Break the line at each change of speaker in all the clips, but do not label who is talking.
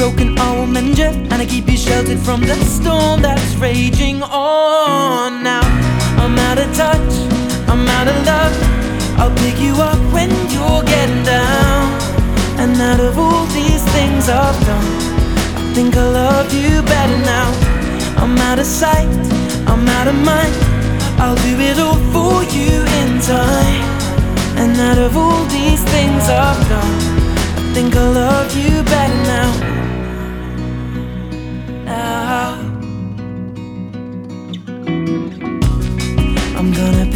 Broken, I will mend you, and I keep you sheltered from the storm that's raging on. Now I'm out of touch, I'm out of love. I'll pick you up when you're getting down. And out of all these things I've done, I think I love you better now. I'm out of sight, I'm out of mind. I'll do it all for you in time. And out of all these things I've done,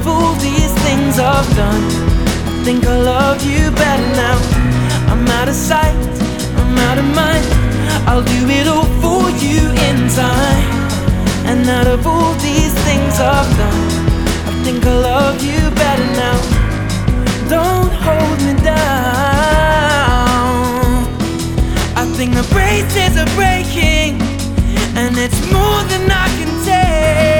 of all these things I've done, I think I love you better now. I'm out of sight, I'm out of mind. I'll do it all for you in time. And out of all these things I've done, I think I love you better now. Don't hold me down. I think the braces are breaking, and it's more than I can take.